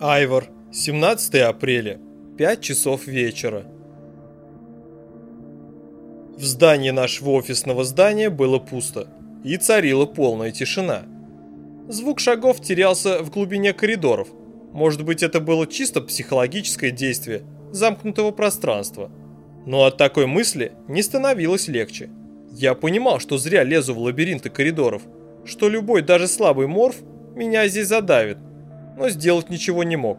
Айвор, 17 апреля, 5 часов вечера. В здании нашего офисного здания было пусто, и царила полная тишина. Звук шагов терялся в глубине коридоров. Может быть, это было чисто психологическое действие замкнутого пространства. Но от такой мысли не становилось легче. Я понимал, что зря лезу в лабиринты коридоров, что любой, даже слабый морф, меня здесь задавит, но сделать ничего не мог.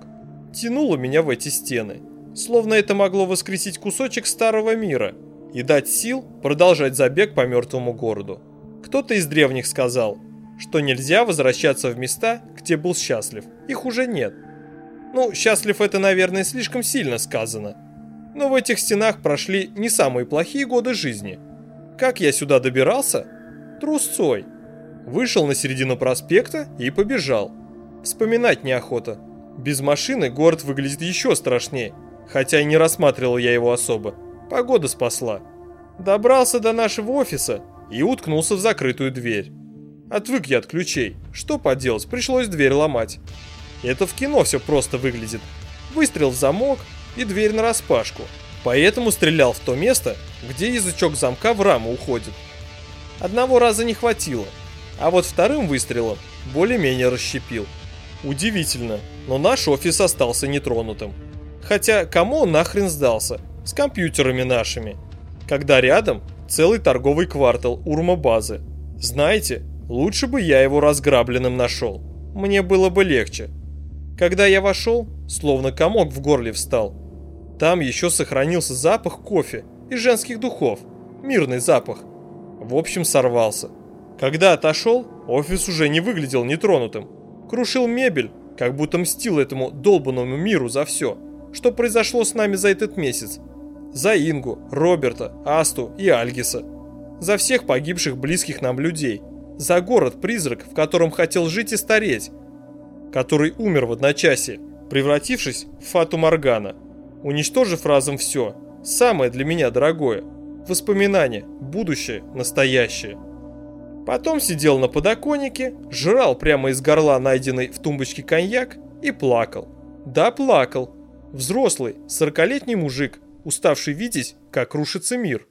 Тянуло меня в эти стены, словно это могло воскресить кусочек старого мира и дать сил продолжать забег по мертвому городу. Кто-то из древних сказал, что нельзя возвращаться в места, где был счастлив. Их уже нет. Ну, счастлив это, наверное, слишком сильно сказано. Но в этих стенах прошли не самые плохие годы жизни. Как я сюда добирался? Трусцой. Вышел на середину проспекта и побежал. Вспоминать неохота. Без машины город выглядит еще страшнее, хотя и не рассматривал я его особо. Погода спасла. Добрался до нашего офиса и уткнулся в закрытую дверь. Отвык я от ключей. Что поделать, пришлось дверь ломать. Это в кино все просто выглядит. Выстрел в замок и дверь нараспашку. Поэтому стрелял в то место, где язычок замка в раму уходит. Одного раза не хватило, а вот вторым выстрелом более-менее расщепил. Удивительно, но наш офис остался нетронутым. Хотя кому он нахрен сдался? С компьютерами нашими. Когда рядом целый торговый квартал Урма-базы. Знаете, лучше бы я его разграбленным нашел. Мне было бы легче. Когда я вошел, словно комок в горле встал. Там еще сохранился запах кофе и женских духов. Мирный запах. В общем, сорвался. Когда отошел, офис уже не выглядел нетронутым крушил мебель, как будто мстил этому долбанному миру за все, что произошло с нами за этот месяц. За Ингу, Роберта, Асту и Альгиса. За всех погибших близких нам людей. За город-призрак, в котором хотел жить и стареть. Который умер в одночасье, превратившись в Фату Моргана. Уничтожив разом все, самое для меня дорогое. Воспоминания, будущее, настоящее. Потом сидел на подоконнике, жрал прямо из горла найденный в тумбочке коньяк и плакал. Да, плакал. Взрослый, сорокалетний мужик, уставший видеть, как рушится мир.